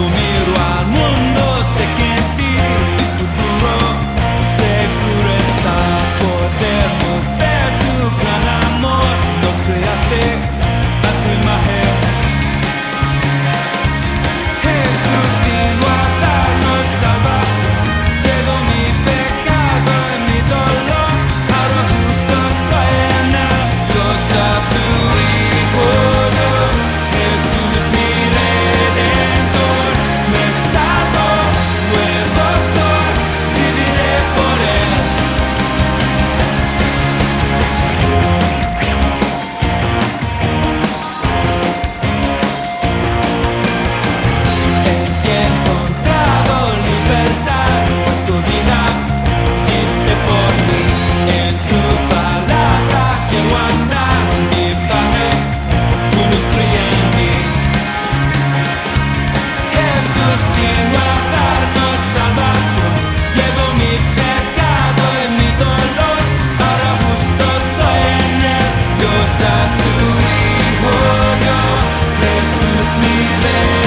tu me there.